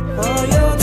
Oh, you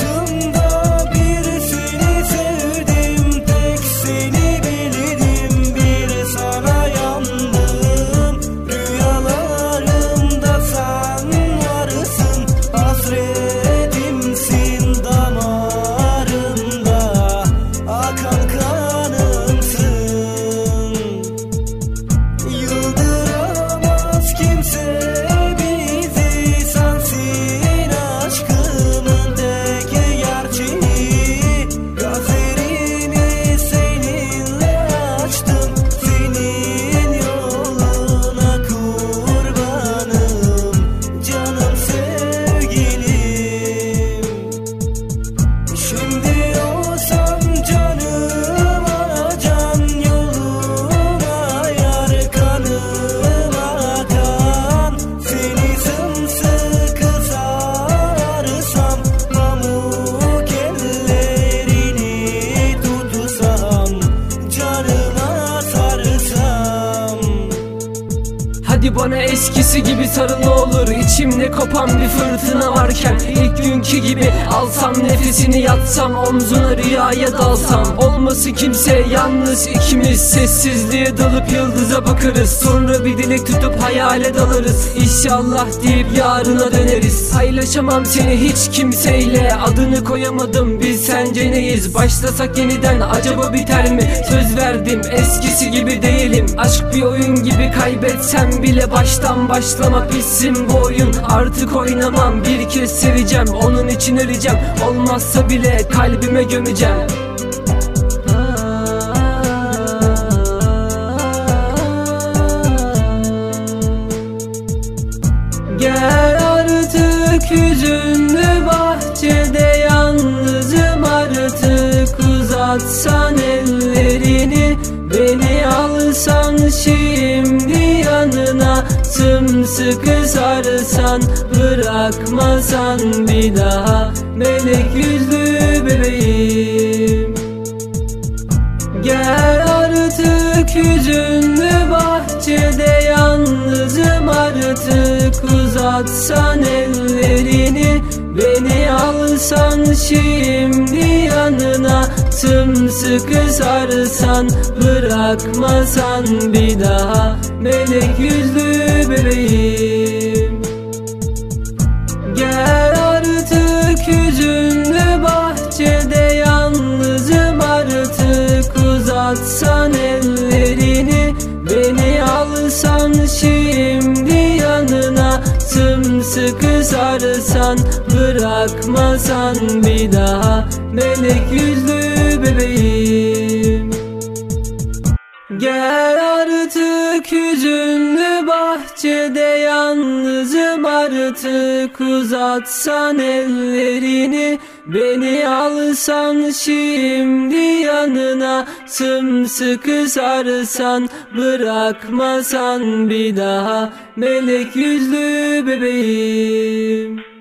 Hadi bana eskisi gibi sarıl ne olur. İçimde kopan bir fırtına varken ilk günkü gibi Alsam nefesini yatsam omzuna rüyaya dalsam. Olması kimse yalnız ikimiz. Sessizliğe dalıp yıldıza bakarız. Sonra bir dilek tutup hayale dalarız İnşallah deyip yarına döneriz. Paylaşamam seni hiç kimseyle. Adını koyamadım. Biz sence neyiz? Başlasak yeniden acaba biter mi? Söz eskisi gibi değilim. Aşk bir oyun gibi kaybetsem bile Baştan başlamak bitsin bu oyun. Artık oynamam bir kez seveceğim Onun için öleceğim. Olmazsa bile kalbime gömeceğim. Gel artık hüzünlü bahçede yalnızım Sımsıkı sarsan bırakmasan bir daha. Melek yüzlü bebeğim. Gel artık hüzünlü bahçede yalnızım artık. Uzatsan ellerini beni alsan şimdi yanına Sımsıkı sarsan bırakmasan bir daha Melek yüzlü bebeğim. Gel artık hüzünlü bahçede yalnızım artık Uzatsan ellerini. Beni alsan şimdi yanına Sımsıkı sarsan bırakmasan bir daha Melek yüzlü bebeğim. Gel artık hüzünlü bahçede yalnızım artık. Uzatsan ellerini beni alsan şimdi yanına. Sımsıkı sarsan bırakmasan bir daha. Melek yüzlü bebeğim